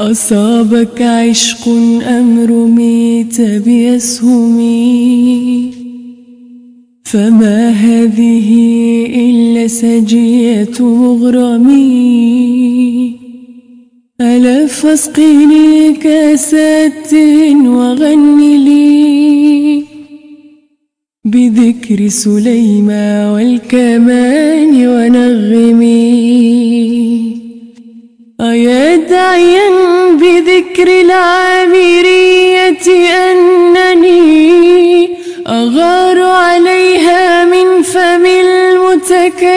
أصابك عشق أم رميت بأسهمي فما هذه إلا سجية مغرمي ألا فاسقني كاسات وغن لي بذكر سليما والكمان ونغمي بذكر العامرية أنني أغار عليها من فم المتكلم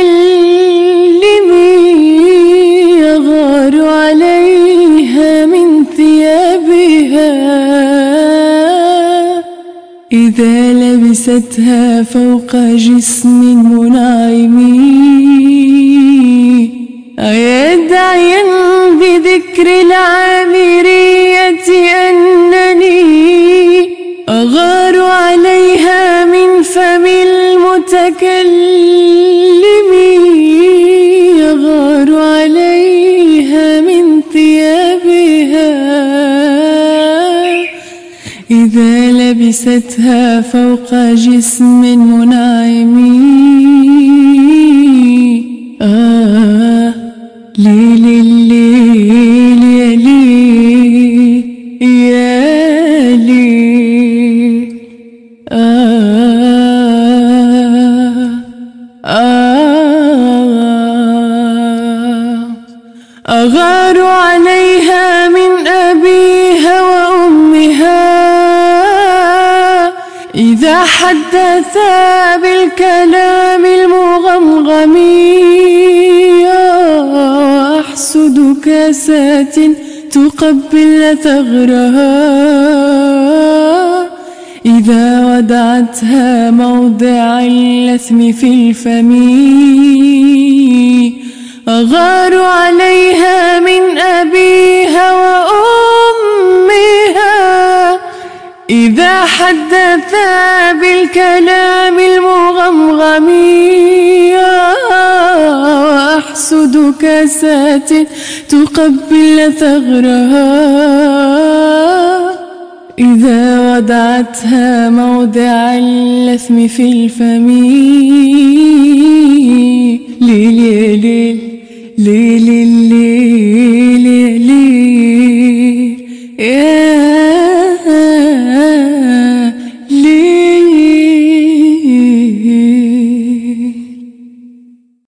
أغار عليها من ثيابها. إذا لبستها فوق جسم منعم العامرية أنني أغار عليها من فم المتكلم أغار عليها من ثيابها. إذا لبستها فوق جسم منعم أغار عليها من أبيها وأمها. إذا حدثا بالكلام المغمغم أحسد كاسات تقبل ثغرها. إذا ودعتها موضع اللثم في الفم أغار عليها إذا حدثا بالكلام المغمغم وأحسد كاسات تقبل ثغرها. إذا ودعتها موضع اللثم في الفم ليل ليل ليل